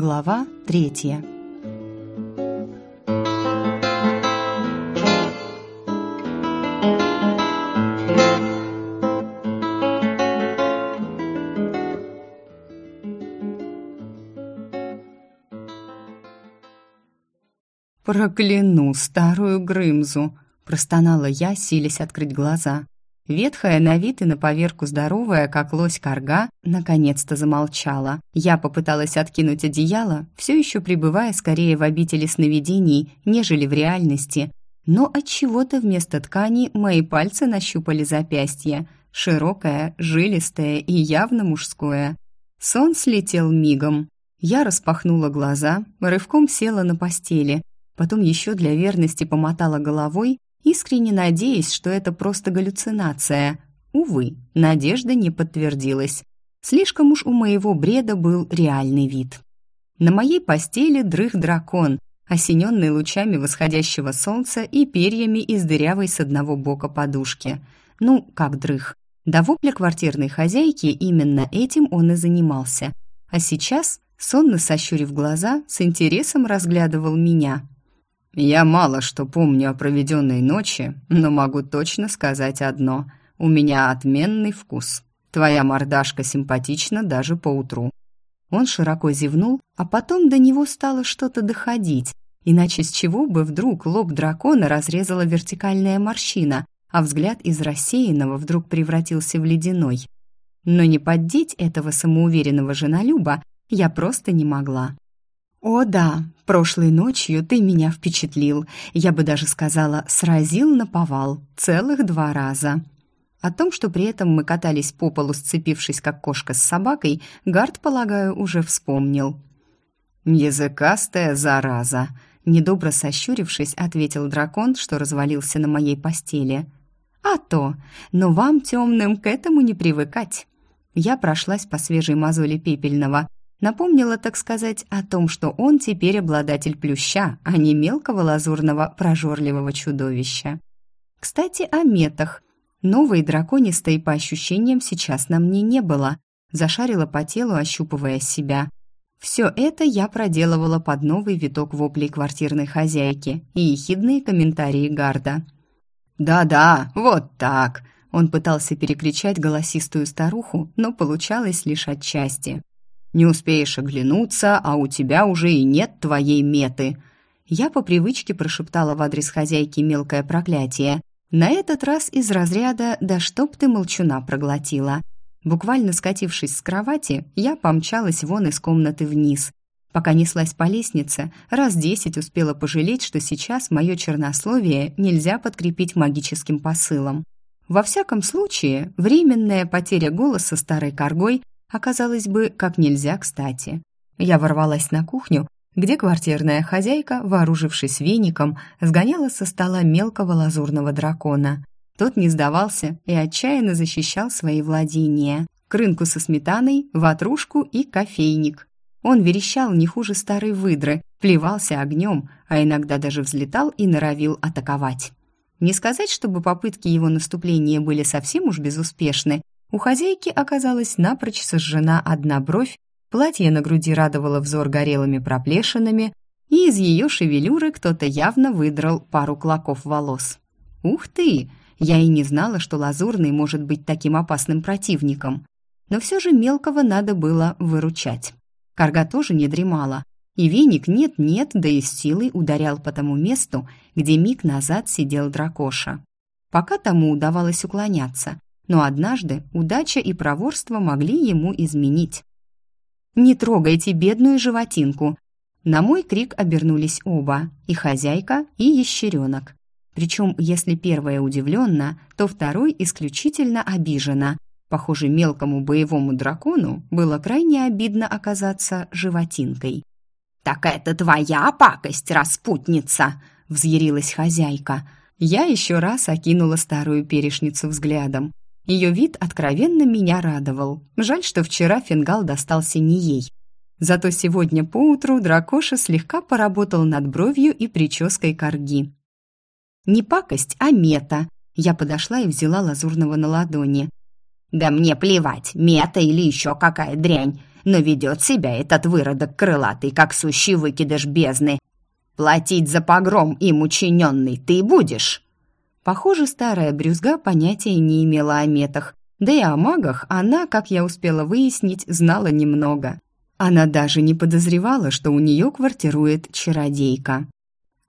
Глава третья. «Прокляну старую Грымзу!» – простонала я, силясь открыть глаза. Ветхая на вид и на поверку здоровая, как лось корга, наконец-то замолчала. Я попыталась откинуть одеяло, все еще пребывая скорее в обители сновидений, нежели в реальности. Но от чего то вместо ткани мои пальцы нащупали запястье. Широкое, жилистое и явно мужское. Сон слетел мигом. Я распахнула глаза, рывком села на постели, потом еще для верности помотала головой искренне надеясь, что это просто галлюцинация. Увы, надежда не подтвердилась. Слишком уж у моего бреда был реальный вид. На моей постели дрых дракон, осененный лучами восходящего солнца и перьями из дырявой с одного бока подушки. Ну, как дрых. До вопля квартирной хозяйки именно этим он и занимался. А сейчас, сонно сощурив глаза, с интересом разглядывал меня – я мало что помню о проведенной ночи, но могу точно сказать одно. У меня отменный вкус. Твоя мордашка симпатична даже поутру». Он широко зевнул, а потом до него стало что-то доходить. Иначе с чего бы вдруг лоб дракона разрезала вертикальная морщина, а взгляд из рассеянного вдруг превратился в ледяной. Но не поддеть этого самоуверенного женолюба я просто не могла. «О да, прошлой ночью ты меня впечатлил. Я бы даже сказала, сразил на повал. Целых два раза». О том, что при этом мы катались по полу, сцепившись как кошка с собакой, Гард, полагаю, уже вспомнил. «Языкастая зараза!» Недобро сощурившись, ответил дракон, что развалился на моей постели. «А то! Но вам, темным, к этому не привыкать!» Я прошлась по свежей мозоли пепельного, Напомнила, так сказать, о том, что он теперь обладатель плюща, а не мелкого лазурного прожорливого чудовища. Кстати, о метах. Новой драконистой по ощущениям сейчас на мне не было. Зашарила по телу, ощупывая себя. Все это я проделывала под новый виток воплей квартирной хозяйки и ехидные комментарии Гарда. «Да-да, вот так!» Он пытался перекричать голосистую старуху, но получалось лишь отчасти. Не успеешь оглянуться, а у тебя уже и нет твоей меты». Я по привычке прошептала в адрес хозяйки мелкое проклятие. На этот раз из разряда «да чтоб ты молчуна проглотила». Буквально скатившись с кровати, я помчалась вон из комнаты вниз. Пока неслась по лестнице, раз десять успела пожалеть, что сейчас мое чернословие нельзя подкрепить магическим посылом. Во всяком случае, временная потеря голоса старой коргой оказалось бы как нельзя кстати. Я ворвалась на кухню, где квартирная хозяйка, вооружившись веником, сгоняла со стола мелкого лазурного дракона. Тот не сдавался и отчаянно защищал свои владения. Крынку со сметаной, ватрушку и кофейник. Он верещал не хуже старой выдры, плевался огнем, а иногда даже взлетал и норовил атаковать. Не сказать, чтобы попытки его наступления были совсем уж безуспешны, у хозяйки оказалась напрочь сожжена одна бровь, платье на груди радовало взор горелыми проплешинами, и из ее шевелюры кто-то явно выдрал пару клоков волос. «Ух ты! Я и не знала, что Лазурный может быть таким опасным противником. Но все же мелкого надо было выручать. Карга тоже не дремала, и веник нет-нет, да и с силой ударял по тому месту, где миг назад сидел дракоша. Пока тому удавалось уклоняться, но однажды удача и проворство могли ему изменить. «Не трогайте бедную животинку!» На мой крик обернулись оба, и хозяйка, и ящеренок. Причем, если первая удивлена, то второй исключительно обижена. Похоже, мелкому боевому дракону было крайне обидно оказаться животинкой. «Так это твоя пакость, распутница!» — взъярилась хозяйка. Я еще раз окинула старую перешницу взглядом. Ее вид откровенно меня радовал. Жаль, что вчера фингал достался не ей. Зато сегодня поутру дракоша слегка поработал над бровью и прической корги. Не пакость, а мета. Я подошла и взяла лазурного на ладони. «Да мне плевать, мета или еще какая дрянь. но ведет себя этот выродок крылатый, как сущий выкидыш бездны. Платить за погром им учиненный ты будешь?» Похоже, старая брюзга понятия не имела о метах, да и о магах она, как я успела выяснить, знала немного. Она даже не подозревала, что у нее квартирует чародейка.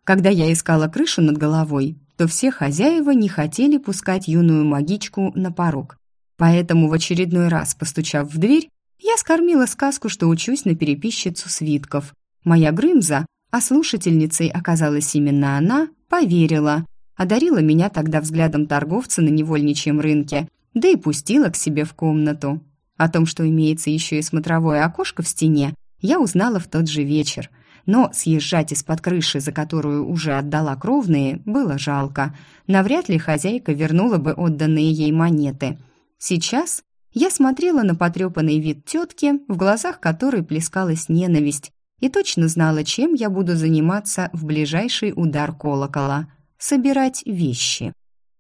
Когда я искала крышу над головой, то все хозяева не хотели пускать юную магичку на порог. Поэтому в очередной раз, постучав в дверь, я скормила сказку, что учусь на переписчицу свитков. Моя Грымза, а слушательницей оказалась именно она, поверила, одарила меня тогда взглядом торговца на невольничьем рынке, да и пустила к себе в комнату. О том, что имеется еще и смотровое окошко в стене, я узнала в тот же вечер. Но съезжать из-под крыши, за которую уже отдала кровные, было жалко. Навряд ли хозяйка вернула бы отданные ей монеты. Сейчас я смотрела на потрепанный вид тетки, в глазах которой плескалась ненависть, и точно знала, чем я буду заниматься в ближайший удар колокола – собирать вещи.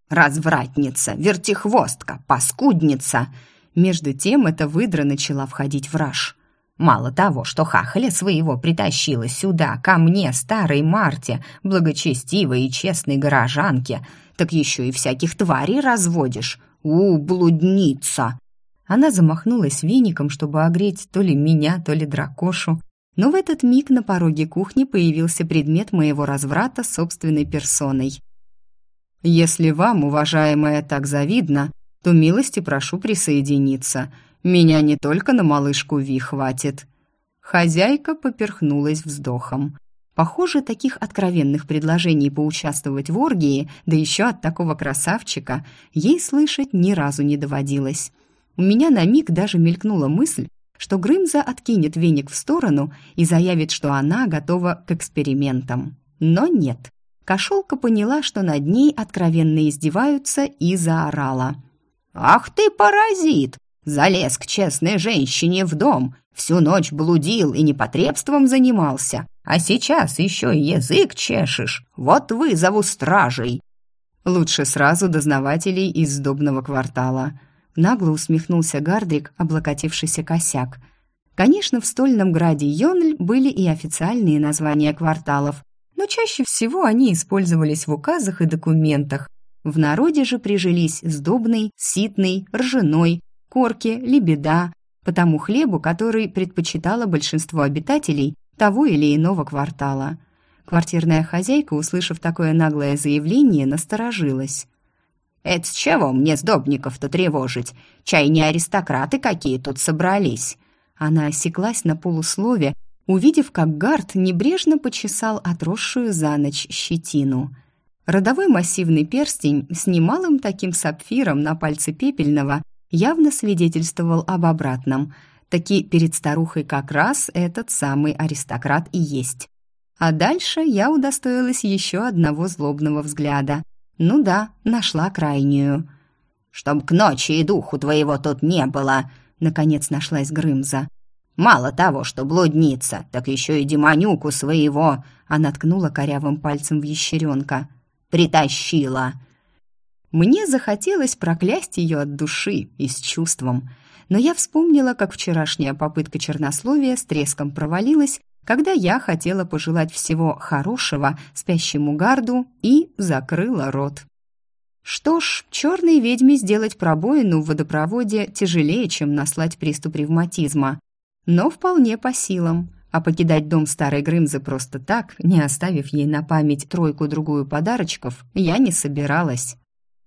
«Развратница, вертихвостка, паскудница!» Между тем эта выдра начала входить в раж. Мало того, что хахаля своего притащила сюда, ко мне, старой Марте, благочестивой и честной горожанке, так еще и всяких тварей разводишь. У, блудница!» Она замахнулась веником, чтобы огреть то ли меня, то ли дракошу. Но в этот миг на пороге кухни появился предмет моего разврата собственной персоной. «Если вам, уважаемая, так завидно, то милости прошу присоединиться. Меня не только на малышку Ви хватит». Хозяйка поперхнулась вздохом. Похоже, таких откровенных предложений поучаствовать в оргии, да еще от такого красавчика, ей слышать ни разу не доводилось. У меня на миг даже мелькнула мысль, что Грымза откинет веник в сторону и заявит, что она готова к экспериментам. Но нет. Кошелка поняла, что над ней откровенно издеваются, и заорала. «Ах ты, паразит! Залез к честной женщине в дом, всю ночь блудил и непотребством занимался, а сейчас еще и язык чешешь. Вот вызову стражей!» «Лучше сразу дознавателей из сдобного квартала», нагло усмехнулся Гардрик, облокотившийся косяк. Конечно, в стольном граде Йонль были и официальные названия кварталов, но чаще всего они использовались в указах и документах. В народе же прижились сдобный, ситный, ржаной, корки, лебеда, по тому хлебу, который предпочитало большинство обитателей того или иного квартала. Квартирная хозяйка, услышав такое наглое заявление, насторожилась. «Это с чего мне сдобников-то тревожить? Чай не аристократы какие тут собрались?» Она осеклась на полуслове, увидев, как Гард небрежно почесал отросшую за ночь щетину. Родовой массивный перстень с немалым таким сапфиром на пальце пепельного явно свидетельствовал об обратном. Таки перед старухой как раз этот самый аристократ и есть. А дальше я удостоилась еще одного злобного взгляда. Ну да, нашла крайнюю. «Чтоб к ночи и духу твоего тут не было!» Наконец нашлась Грымза. Мало того, что блудница, так еще и демонюку своего, она ткнула корявым пальцем в ящеренка. Притащила. Мне захотелось проклясть ее от души и с чувством. Но я вспомнила, как вчерашняя попытка чернословия с треском провалилась, когда я хотела пожелать всего хорошего спящему гарду и закрыла рот. Что ж, черной ведьме сделать пробоину в водопроводе тяжелее, чем наслать приступ ревматизма но вполне по силам. А покидать дом старой Грымзы просто так, не оставив ей на память тройку-другую подарочков, я не собиралась.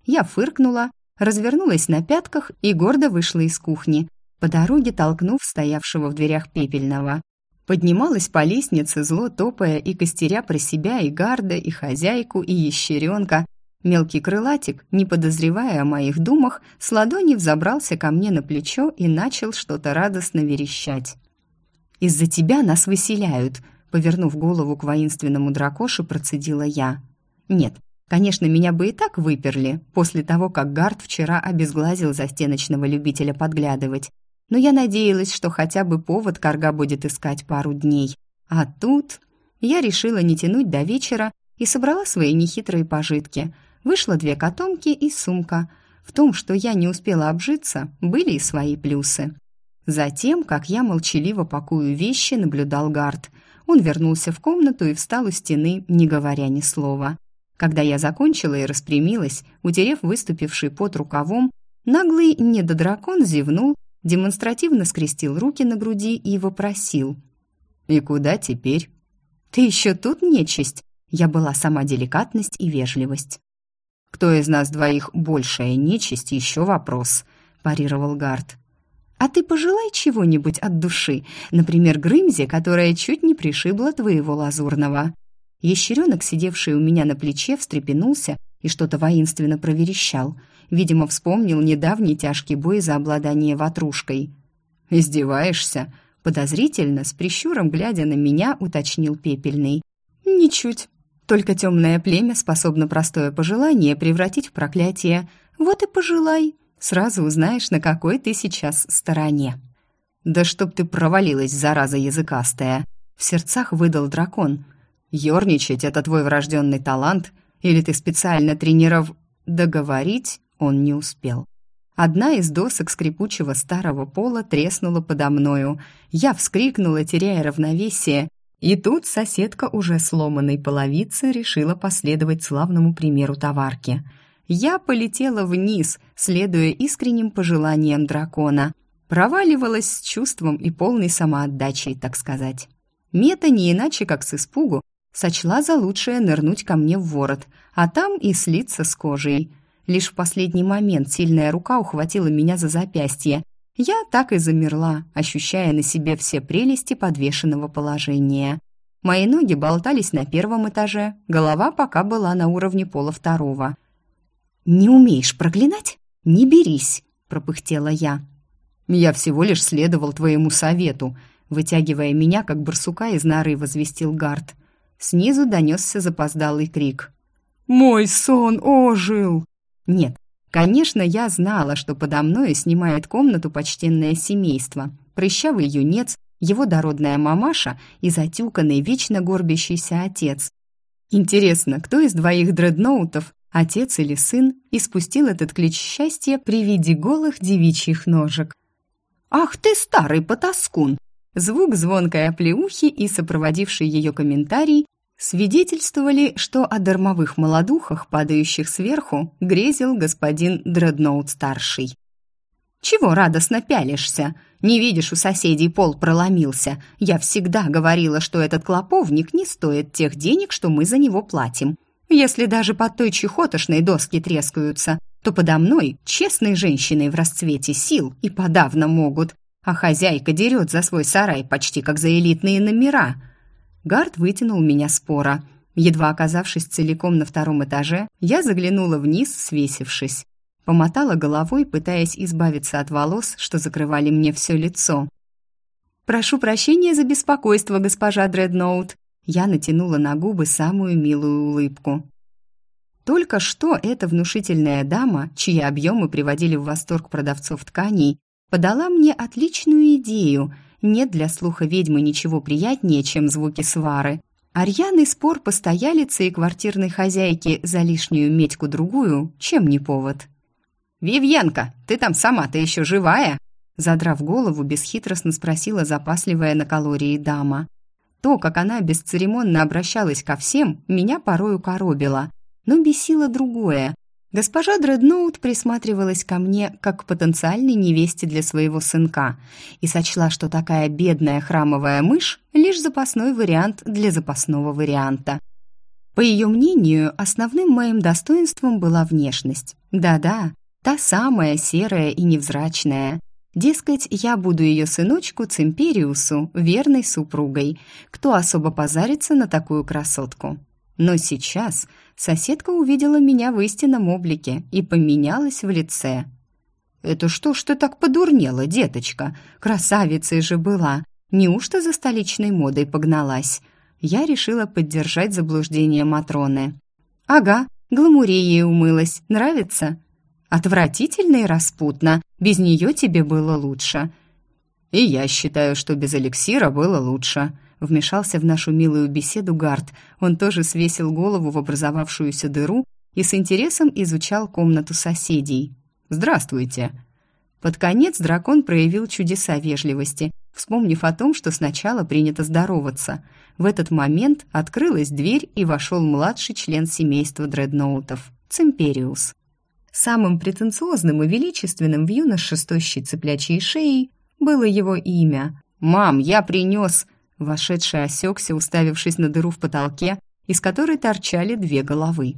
Я фыркнула, развернулась на пятках и гордо вышла из кухни, по дороге толкнув стоявшего в дверях пепельного. Поднималась по лестнице, зло топая и костеря про себя и гарда, и хозяйку, и ящеренка. Мелкий крылатик, не подозревая о моих думах, с ладони взобрался ко мне на плечо и начал что-то радостно верещать. «Из-за тебя нас выселяют», — повернув голову к воинственному дракоше, процедила я. «Нет, конечно, меня бы и так выперли, после того, как Гард вчера обезглазил застеночного любителя подглядывать. Но я надеялась, что хотя бы повод Карга будет искать пару дней. А тут я решила не тянуть до вечера и собрала свои нехитрые пожитки — Вышло две котомки и сумка. В том, что я не успела обжиться, были и свои плюсы. Затем, как я молчаливо пакую вещи, наблюдал Гард. Он вернулся в комнату и встал у стены, не говоря ни слова. Когда я закончила и распрямилась, утерев выступивший под рукавом, наглый недодракон зевнул, демонстративно скрестил руки на груди и вопросил. «И куда теперь?» «Ты еще тут, нечисть?» Я была сама деликатность и вежливость. «Кто из нас двоих большая нечисть, еще вопрос», – парировал Гард. «А ты пожелай чего-нибудь от души, например, Грымзе, которая чуть не пришибла твоего лазурного». Ящеренок, сидевший у меня на плече, встрепенулся и что-то воинственно проверещал. Видимо, вспомнил недавний тяжкий бой за обладание ватрушкой. «Издеваешься?» Подозрительно, с прищуром глядя на меня, уточнил Пепельный. «Ничуть. Только темное племя способно простое пожелание превратить в проклятие. Вот и пожелай. Сразу узнаешь, на какой ты сейчас стороне». «Да чтоб ты провалилась, зараза языкастая!» В сердцах выдал дракон. «Ёрничать — это твой врожденный талант? Или ты специально трениров...» Договорить он не успел. Одна из досок скрипучего старого пола треснула подо мною. Я вскрикнула, теряя равновесие, и тут соседка уже сломанной половицы решила последовать славному примеру товарки. Я полетела вниз, следуя искренним пожеланиям дракона. Проваливалась с чувством и полной самоотдачей, так сказать. Мета не иначе, как с испугу, сочла за лучшее нырнуть ко мне в ворот, а там и слиться с кожей – Лишь в последний момент сильная рука ухватила меня за запястье. Я так и замерла, ощущая на себе все прелести подвешенного положения. Мои ноги болтались на первом этаже, голова пока была на уровне пола второго. «Не умеешь проклинать? Не берись!» – пропыхтела я. «Я всего лишь следовал твоему совету», – вытягивая меня, как барсука из норы, возвестил Гард. Снизу донесся запоздалый крик. «Мой сон ожил!» Нет, конечно, я знала, что подо мной снимает комнату почтенное семейство. Прыщавый юнец, его дородная мамаша и затюканный, вечно горбящийся отец. Интересно, кто из двоих дредноутов, отец или сын, испустил этот клич счастья при виде голых девичьих ножек? «Ах ты, старый потаскун!» Звук звонкой оплеухи и сопроводивший ее комментарий свидетельствовали, что о дармовых молодухах, падающих сверху, грезил господин Дредноут-старший. «Чего радостно пялишься? Не видишь, у соседей пол проломился. Я всегда говорила, что этот клоповник не стоит тех денег, что мы за него платим. Если даже под той чехотошной доски трескаются, то подо мной честной женщиной в расцвете сил и подавно могут, а хозяйка дерет за свой сарай почти как за элитные номера». Гард вытянул меня с пора. Едва оказавшись целиком на втором этаже, я заглянула вниз, свесившись. Помотала головой, пытаясь избавиться от волос, что закрывали мне все лицо. «Прошу прощения за беспокойство, госпожа Дредноут». Я натянула на губы самую милую улыбку. Только что эта внушительная дама, чьи объемы приводили в восторг продавцов тканей, подала мне отличную идею – нет для слуха ведьмы ничего приятнее, чем звуки свары. Арьяный спор постоялицы и квартирной хозяйки за лишнюю медьку-другую, чем не повод. «Вивьенка, ты там сама-то еще живая?» Задрав голову, бесхитростно спросила запасливая на калории дама. То, как она бесцеремонно обращалась ко всем, меня порою коробило. Но бесило другое. Госпожа Дредноут присматривалась ко мне как к потенциальной невесте для своего сынка и сочла, что такая бедная храмовая мышь – лишь запасной вариант для запасного варианта. По ее мнению, основным моим достоинством была внешность. Да-да, та самая серая и невзрачная. Дескать, я буду ее сыночку Цимпериусу, верной супругой. Кто особо позарится на такую красотку? Но сейчас соседка увидела меня в истинном облике и поменялась в лице. «Это что ж ты так подурнела, деточка? Красавицей же была. Неужто за столичной модой погналась?» Я решила поддержать заблуждение Матроны. «Ага, гламуреей умылась. Нравится?» «Отвратительно и распутно. Без нее тебе было лучше». «И я считаю, что без эликсира было лучше», Вмешался в нашу милую беседу Гард. Он тоже свесил голову в образовавшуюся дыру и с интересом изучал комнату соседей. «Здравствуйте!» Под конец дракон проявил чудеса вежливости, вспомнив о том, что сначала принято здороваться. В этот момент открылась дверь и вошел младший член семейства дредноутов – Цимпериус. Самым претенциозным и величественным в юноше с тощей цыплячьей шеей было его имя. «Мам, я принес!» Вошедший осекся, уставившись на дыру в потолке, из которой торчали две головы.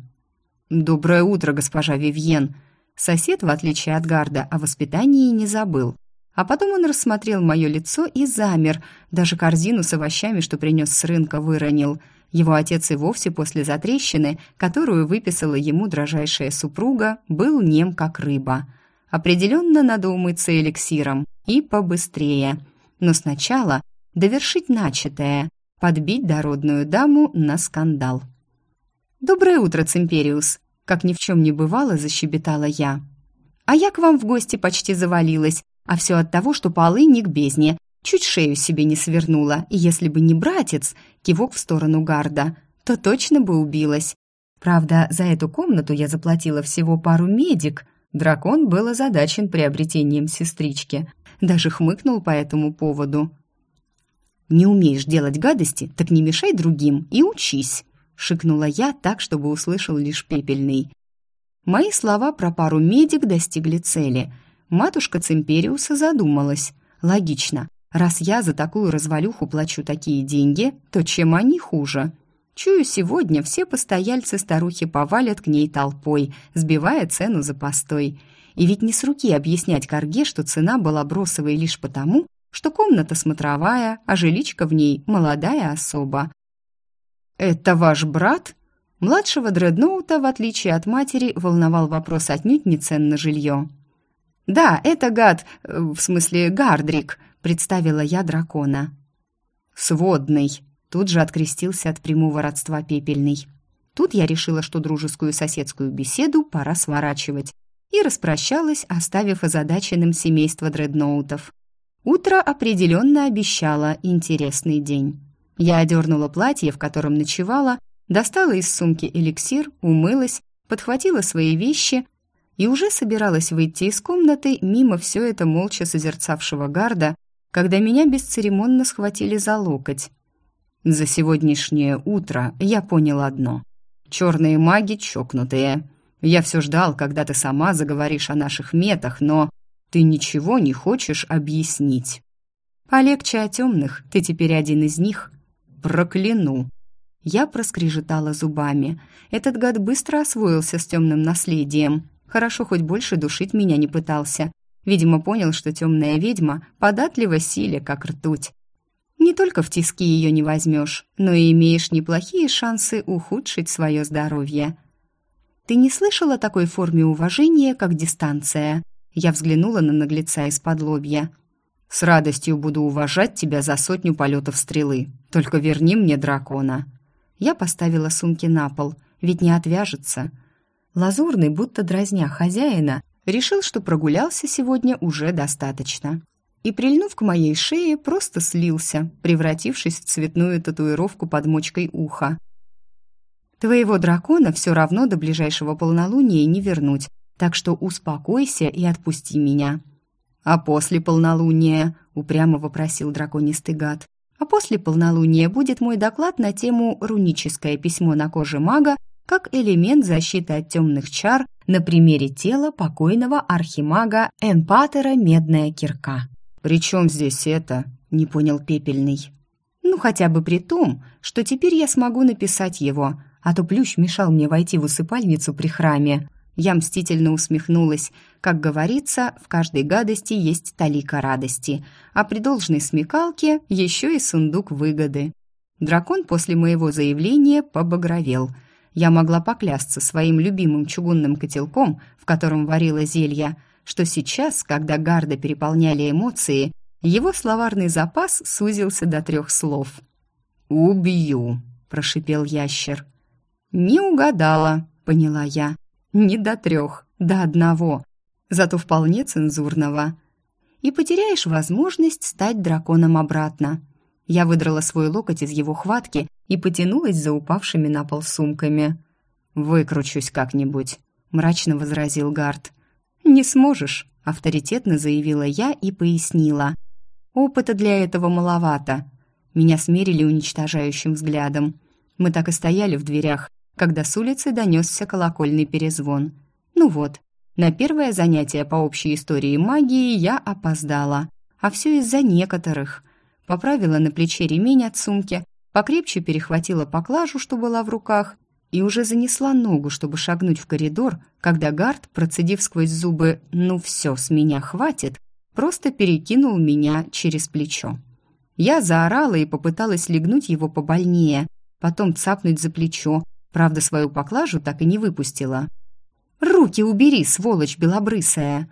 «Доброе утро, госпожа Вивьен!» Сосед, в отличие от Гарда, о воспитании не забыл. А потом он рассмотрел мое лицо и замер, даже корзину с овощами, что принес с рынка, выронил – его отец и вовсе после затрещины, которую выписала ему дрожайшая супруга, был нем как рыба. Определенно надо умыться эликсиром и побыстрее. Но сначала довершить начатое, подбить дородную даму на скандал. «Доброе утро, Цимпериус!» Как ни в чем не бывало, защебетала я. «А я к вам в гости почти завалилась, а все от того, что полы не к бездне, чуть шею себе не свернула, и если бы не братец, кивок в сторону гарда, то точно бы убилась. Правда, за эту комнату я заплатила всего пару медик. Дракон был озадачен приобретением сестрички. Даже хмыкнул по этому поводу. «Не умеешь делать гадости, так не мешай другим и учись», — шикнула я так, чтобы услышал лишь пепельный. Мои слова про пару медик достигли цели. Матушка Цимпериуса задумалась. Логично. Раз я за такую развалюху плачу такие деньги, то чем они хуже? Чую, сегодня все постояльцы старухи повалят к ней толпой, сбивая цену за постой. И ведь не с руки объяснять Карге, что цена была бросовой лишь потому, что комната смотровая, а жиличка в ней молодая особа. «Это ваш брат?» Младшего дредноута, в отличие от матери, волновал вопрос отнюдь не цен на жилье. «Да, это гад, э, в смысле Гардрик», представила я дракона. «Сводный!» Тут же открестился от прямого родства пепельный. Тут я решила, что дружескую соседскую беседу пора сворачивать, и распрощалась, оставив озадаченным семейство дредноутов. Утро определенно обещало интересный день. Я одернула платье, в котором ночевала, достала из сумки эликсир, умылась, подхватила свои вещи и уже собиралась выйти из комнаты мимо все это молча созерцавшего гарда, когда меня бесцеремонно схватили за локоть. За сегодняшнее утро я понял одно. Черные маги чокнутые. Я все ждал, когда ты сама заговоришь о наших метах, но ты ничего не хочешь объяснить. Полегче о темных, ты теперь один из них. Прокляну. Я проскрежетала зубами. Этот гад быстро освоился с темным наследием. Хорошо, хоть больше душить меня не пытался. Видимо, понял, что темная ведьма податлива силе, как ртуть. Не только в тиски ее не возьмешь, но и имеешь неплохие шансы ухудшить свое здоровье. «Ты не слышал о такой форме уважения, как дистанция?» Я взглянула на наглеца из-под лобья. «С радостью буду уважать тебя за сотню полетов стрелы. Только верни мне дракона». Я поставила сумки на пол, ведь не отвяжется. Лазурный, будто дразня хозяина, решил, что прогулялся сегодня уже достаточно. И, прильнув к моей шее, просто слился, превратившись в цветную татуировку под мочкой уха. «Твоего дракона все равно до ближайшего полнолуния не вернуть, так что успокойся и отпусти меня». «А после полнолуния?» — упрямо вопросил драконистый гад. «А после полнолуния будет мой доклад на тему «Руническое письмо на коже мага как элемент защиты от темных чар на примере тела покойного архимага Эмпатера Медная Кирка. «При чем здесь это?» – не понял Пепельный. «Ну, хотя бы при том, что теперь я смогу написать его, а то плющ мешал мне войти в усыпальницу при храме». Я мстительно усмехнулась. Как говорится, в каждой гадости есть талика радости, а при должной смекалке еще и сундук выгоды. Дракон после моего заявления побагровел – я могла поклясться своим любимым чугунным котелком, в котором варила зелья, что сейчас, когда Гарда переполняли эмоции, его словарный запас сузился до трех слов. «Убью», — прошипел ящер. «Не угадала», — поняла я. «Не до трех, до одного, зато вполне цензурного. И потеряешь возможность стать драконом обратно». Я выдрала свой локоть из его хватки и потянулась за упавшими на пол сумками. «Выкручусь как-нибудь», — мрачно возразил Гард. «Не сможешь», — авторитетно заявила я и пояснила. Опыта для этого маловато. Меня смерили уничтожающим взглядом. Мы так и стояли в дверях, когда с улицы донесся колокольный перезвон. Ну вот, на первое занятие по общей истории магии я опоздала. А все из-за некоторых. Поправила на плече ремень от сумки, покрепче перехватила поклажу, что была в руках, и уже занесла ногу, чтобы шагнуть в коридор, когда Гард, процедив сквозь зубы «ну все, с меня хватит», просто перекинул меня через плечо. Я заорала и попыталась легнуть его побольнее, потом цапнуть за плечо, правда, свою поклажу так и не выпустила. «Руки убери, сволочь белобрысая!»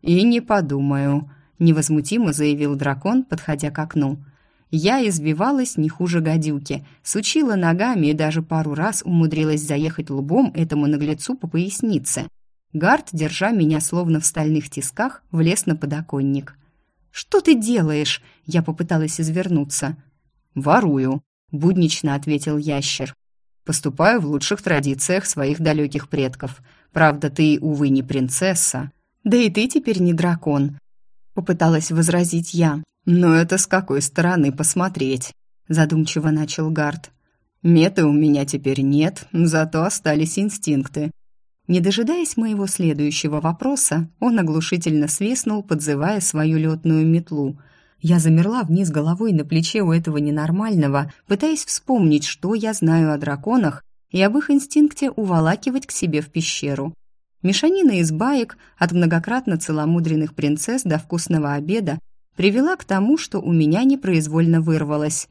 «И не подумаю», — невозмутимо заявил дракон, подходя к окну. Я избивалась не хуже гадюки, сучила ногами и даже пару раз умудрилась заехать лбом этому наглецу по пояснице. Гард, держа меня словно в стальных тисках, влез на подоконник. «Что ты делаешь?» — я попыталась извернуться. «Ворую», — буднично ответил ящер. «Поступаю в лучших традициях своих далеких предков. Правда, ты, увы, не принцесса». «Да и ты теперь не дракон», — попыталась возразить я. «Но это с какой стороны посмотреть?» — задумчиво начал Гард. «Меты у меня теперь нет, зато остались инстинкты». Не дожидаясь моего следующего вопроса, он оглушительно свистнул, подзывая свою летную метлу. Я замерла вниз головой на плече у этого ненормального, пытаясь вспомнить, что я знаю о драконах и об их инстинкте уволакивать к себе в пещеру. Мешанина из баек, от многократно целомудренных принцесс до вкусного обеда, привела к тому, что у меня непроизвольно вырвалось.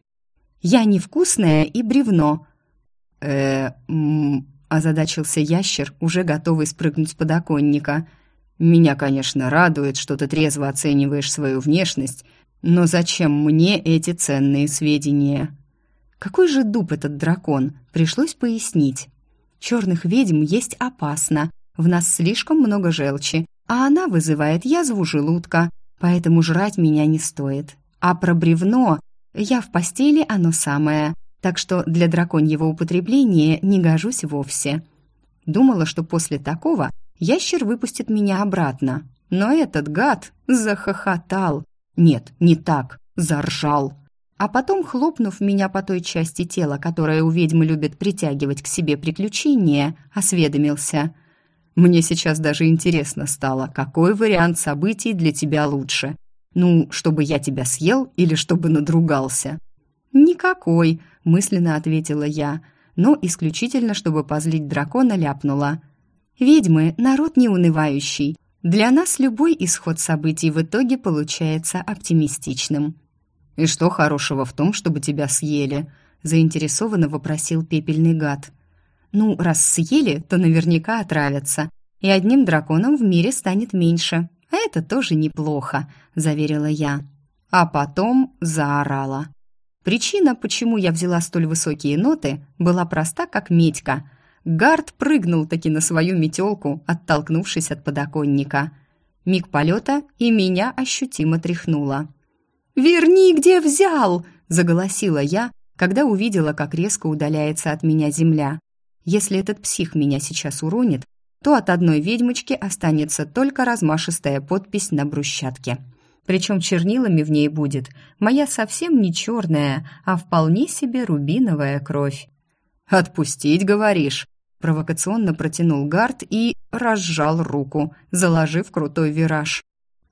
«Я невкусная и бревно». «Э, озадачился ящер, уже готовый спрыгнуть с подоконника. «Меня, конечно, радует, что ты трезво оцениваешь свою внешность, но зачем мне эти ценные сведения?» «Какой же дуб этот дракон?» Пришлось пояснить. «Черных ведьм есть опасно, в нас слишком много желчи, а она вызывает язву желудка, поэтому жрать меня не стоит. А про бревно я в постели оно самое, так что для драконьего употребления не гожусь вовсе. Думала, что после такого ящер выпустит меня обратно, но этот гад захохотал. Нет, не так, заржал. А потом, хлопнув меня по той части тела, которая у ведьмы любит притягивать к себе приключения, осведомился — мне сейчас даже интересно стало, какой вариант событий для тебя лучше. Ну, чтобы я тебя съел или чтобы надругался? Никакой, мысленно ответила я, но исключительно чтобы позлить дракона ляпнула. Ведьмы народ неунывающий. Для нас любой исход событий в итоге получается оптимистичным. И что хорошего в том, чтобы тебя съели? заинтересованно вопросил пепельный гад. Ну, раз съели, то наверняка отравятся, и одним драконом в мире станет меньше. А это тоже неплохо, заверила я. А потом заорала. Причина, почему я взяла столь высокие ноты, была проста, как медька. Гард прыгнул таки на свою метелку, оттолкнувшись от подоконника. Миг полета, и меня ощутимо тряхнуло. «Верни, где взял!» – заголосила я, когда увидела, как резко удаляется от меня земля. Если этот псих меня сейчас уронит, то от одной ведьмочки останется только размашистая подпись на брусчатке. Причем чернилами в ней будет моя совсем не черная, а вполне себе рубиновая кровь. «Отпустить, говоришь?» Провокационно протянул Гард и разжал руку, заложив крутой вираж.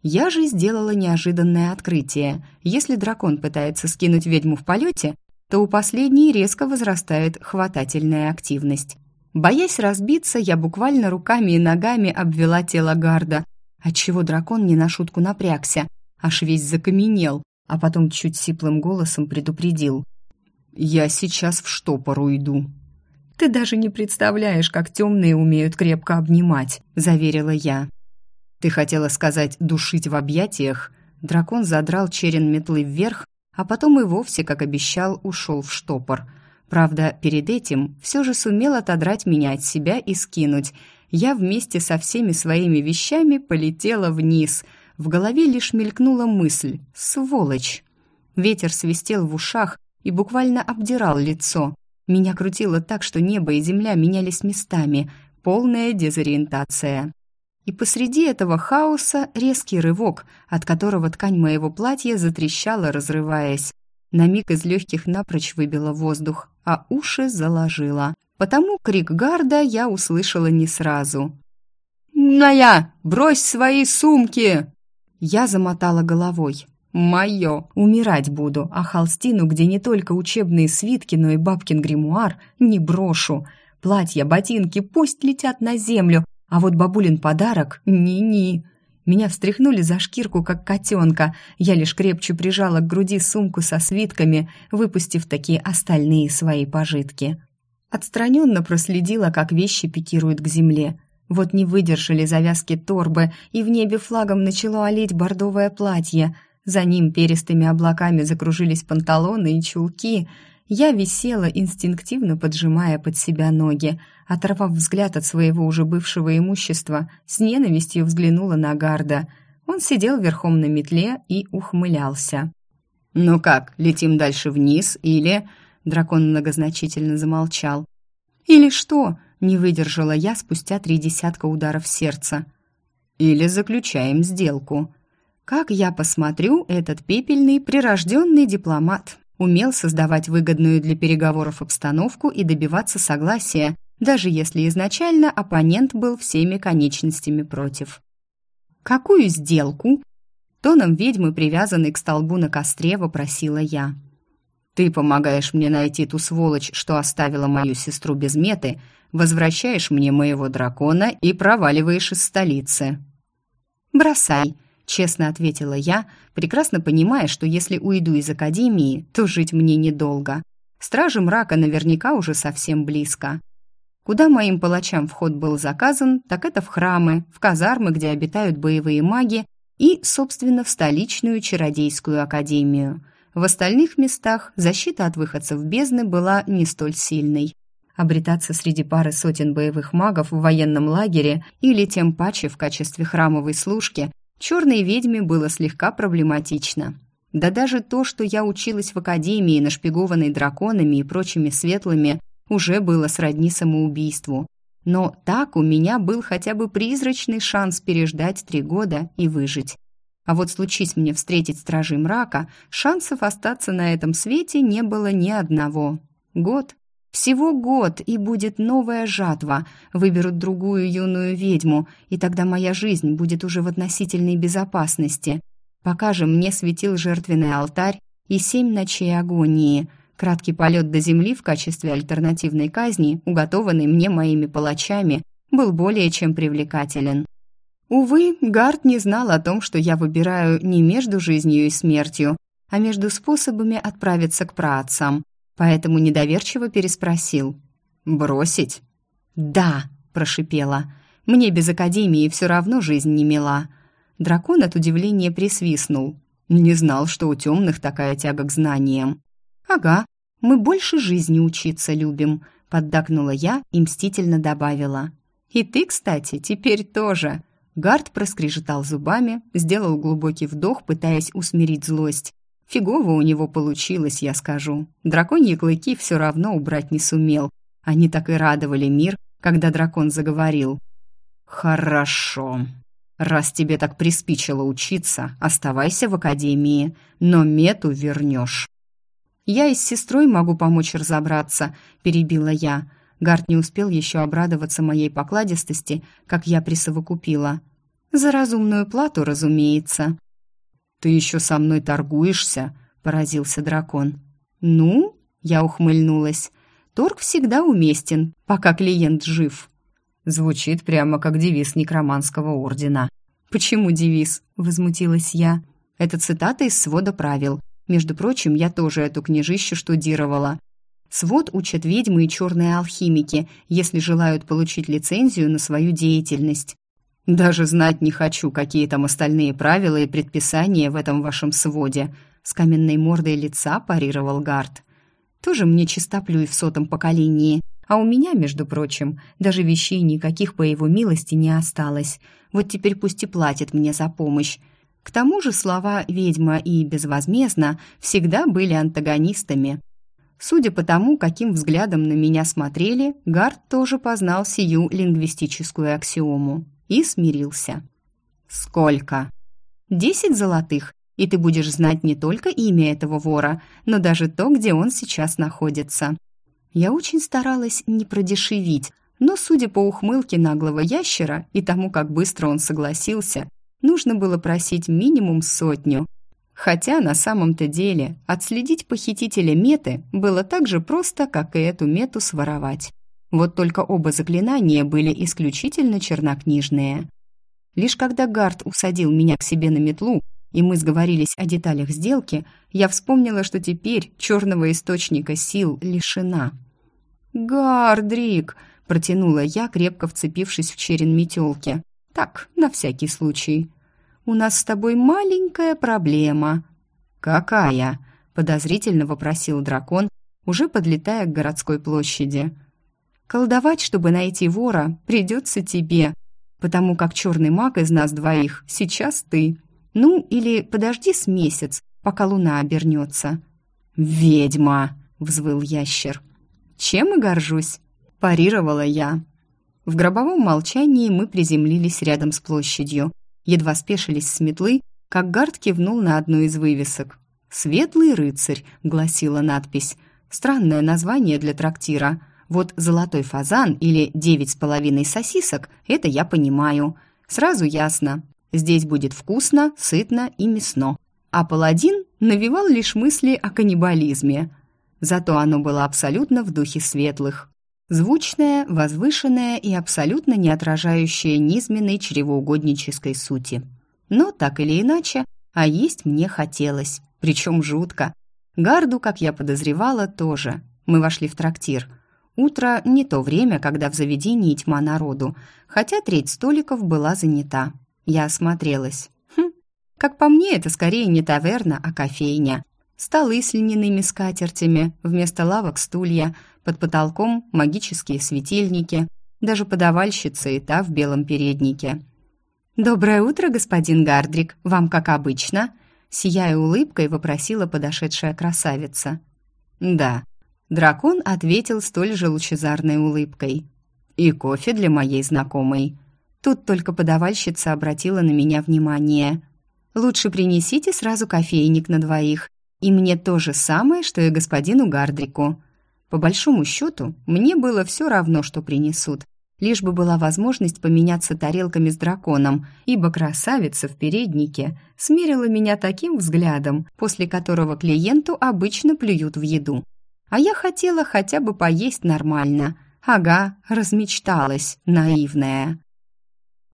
Я же сделала неожиданное открытие. Если дракон пытается скинуть ведьму в полете, то у последней резко возрастает хватательная активность. Боясь разбиться, я буквально руками и ногами обвела тело гарда, отчего дракон не на шутку напрягся, аж весь закаменел, а потом чуть сиплым голосом предупредил. «Я сейчас в штопор уйду». «Ты даже не представляешь, как темные умеют крепко обнимать», — заверила я. «Ты хотела сказать «душить в объятиях»?» Дракон задрал черен метлы вверх, а потом и вовсе, как обещал, ушел в штопор. Правда, перед этим все же сумел отодрать меня от себя и скинуть. Я вместе со всеми своими вещами полетела вниз. В голове лишь мелькнула мысль «Сволочь!». Ветер свистел в ушах и буквально обдирал лицо. Меня крутило так, что небо и земля менялись местами. Полная дезориентация. И посреди этого хаоса резкий рывок, от которого ткань моего платья затрещала, разрываясь. На миг из легких напрочь выбило воздух, а уши заложило. Потому крик гарда я услышала не сразу. «Ная, брось свои сумки!» Я замотала головой. «Мое! Умирать буду, а холстину, где не только учебные свитки, но и бабкин гримуар, не брошу. Платья, ботинки пусть летят на землю, а вот бабулин подарок ни-ни. Меня встряхнули за шкирку, как котенка. Я лишь крепче прижала к груди сумку со свитками, выпустив такие остальные свои пожитки. Отстраненно проследила, как вещи пикируют к земле. Вот не выдержали завязки торбы, и в небе флагом начало олеть бордовое платье. За ним перистыми облаками закружились панталоны и чулки — я висела, инстинктивно поджимая под себя ноги. Оторвав взгляд от своего уже бывшего имущества, с ненавистью взглянула на Гарда. Он сидел верхом на метле и ухмылялся. «Ну как, летим дальше вниз или...» Дракон многозначительно замолчал. «Или что?» — не выдержала я спустя три десятка ударов сердца. «Или заключаем сделку». Как я посмотрю, этот пепельный прирожденный дипломат умел создавать выгодную для переговоров обстановку и добиваться согласия, даже если изначально оппонент был всеми конечностями против. «Какую сделку?» Тоном ведьмы, привязанной к столбу на костре, вопросила я. «Ты помогаешь мне найти ту сволочь, что оставила мою сестру без меты, возвращаешь мне моего дракона и проваливаешь из столицы». «Бросай», честно ответила я, прекрасно понимая, что если уйду из академии, то жить мне недолго. Стражи мрака наверняка уже совсем близко. Куда моим палачам вход был заказан, так это в храмы, в казармы, где обитают боевые маги, и, собственно, в столичную чародейскую академию. В остальных местах защита от выходцев бездны была не столь сильной. Обретаться среди пары сотен боевых магов в военном лагере или тем паче в качестве храмовой служки Черной ведьме было слегка проблематично. Да даже то, что я училась в академии, нашпигованной драконами и прочими светлыми, уже было сродни самоубийству. Но так у меня был хотя бы призрачный шанс переждать три года и выжить. А вот случись мне встретить стражей мрака, шансов остаться на этом свете не было ни одного. Год, всего год, и будет новая жатва. Выберут другую юную ведьму, и тогда моя жизнь будет уже в относительной безопасности. Пока же мне светил жертвенный алтарь и семь ночей агонии. Краткий полет до земли в качестве альтернативной казни, уготованный мне моими палачами, был более чем привлекателен. Увы, Гард не знал о том, что я выбираю не между жизнью и смертью, а между способами отправиться к праотцам поэтому недоверчиво переспросил. «Бросить?» «Да», — прошипела. «Мне без академии все равно жизнь не мила». Дракон от удивления присвистнул. «Не знал, что у темных такая тяга к знаниям». «Ага, мы больше жизни учиться любим», — поддакнула я и мстительно добавила. «И ты, кстати, теперь тоже». Гард проскрежетал зубами, сделал глубокий вдох, пытаясь усмирить злость. Фигово у него получилось, я скажу. Драконьи клыки все равно убрать не сумел. Они так и радовали мир, когда дракон заговорил. «Хорошо. Раз тебе так приспичило учиться, оставайся в академии, но мету вернешь». «Я и с сестрой могу помочь разобраться», — перебила я. Гард не успел еще обрадоваться моей покладистости, как я присовокупила. «За разумную плату, разумеется». «Ты еще со мной торгуешься?» – поразился дракон. «Ну?» – я ухмыльнулась. «Торг всегда уместен, пока клиент жив». Звучит прямо как девиз некроманского ордена. «Почему девиз?» – возмутилась я. «Это цитата из свода правил. Между прочим, я тоже эту книжищу штудировала. Свод учат ведьмы и черные алхимики, если желают получить лицензию на свою деятельность. «Даже знать не хочу, какие там остальные правила и предписания в этом вашем своде», с каменной мордой лица парировал Гард. «Тоже мне чистоплюй в сотом поколении, а у меня, между прочим, даже вещей никаких по его милости не осталось. Вот теперь пусть и платит мне за помощь. К тому же слова «ведьма» и «безвозмездно» всегда были антагонистами. Судя по тому, каким взглядом на меня смотрели, Гард тоже познал сию лингвистическую аксиому. И смирился. «Сколько?» «Десять золотых, и ты будешь знать не только имя этого вора, но даже то, где он сейчас находится». Я очень старалась не продешевить, но, судя по ухмылке наглого ящера и тому, как быстро он согласился, нужно было просить минимум сотню. Хотя на самом-то деле отследить похитителя меты было так же просто, как и эту мету своровать. Вот только оба заклинания были исключительно чернокнижные. Лишь когда Гард усадил меня к себе на метлу, и мы сговорились о деталях сделки, я вспомнила, что теперь черного источника сил лишена. «Гардрик!» — протянула я, крепко вцепившись в черен метелки. «Так, на всякий случай. У нас с тобой маленькая проблема». «Какая?» — подозрительно вопросил дракон, уже подлетая к городской площади. «Колдовать, чтобы найти вора, придется тебе, потому как черный маг из нас двоих сейчас ты. Ну, или подожди с месяц, пока луна обернется». «Ведьма!» — взвыл ящер. «Чем и горжусь», — парировала я. В гробовом молчании мы приземлились рядом с площадью. Едва спешились с метлы, как Гард кивнул на одну из вывесок. «Светлый рыцарь», — гласила надпись. Странное название для трактира. Вот «Золотой фазан» или «Девять с половиной сосисок» — это я понимаю. Сразу ясно. Здесь будет вкусно, сытно и мясно. А паладин навевал лишь мысли о каннибализме — Зато оно было абсолютно в духе светлых. Звучное, возвышенное и абсолютно не отражающее низменной чревоугоднической сути. Но, так или иначе, а есть мне хотелось, причем жутко. Гарду, как я подозревала, тоже. Мы вошли в трактир. Утро – не то время, когда в заведении тьма народу, хотя треть столиков была занята. Я осмотрелась. Хм, как по мне, это скорее не таверна, а кофейня. Столы с льняными скатертями, вместо лавок стулья, под потолком магические светильники, даже подавальщица и та в белом переднике. «Доброе утро, господин Гардрик, вам как обычно?» Сияя улыбкой, вопросила подошедшая красавица. «Да», Дракон ответил столь же лучезарной улыбкой. «И кофе для моей знакомой». Тут только подавальщица обратила на меня внимание. «Лучше принесите сразу кофейник на двоих. И мне то же самое, что и господину Гардрику. По большому счету, мне было все равно, что принесут, лишь бы была возможность поменяться тарелками с драконом, ибо красавица в переднике смерила меня таким взглядом, после которого клиенту обычно плюют в еду. А я хотела хотя бы поесть нормально. Ага, размечталась, наивная.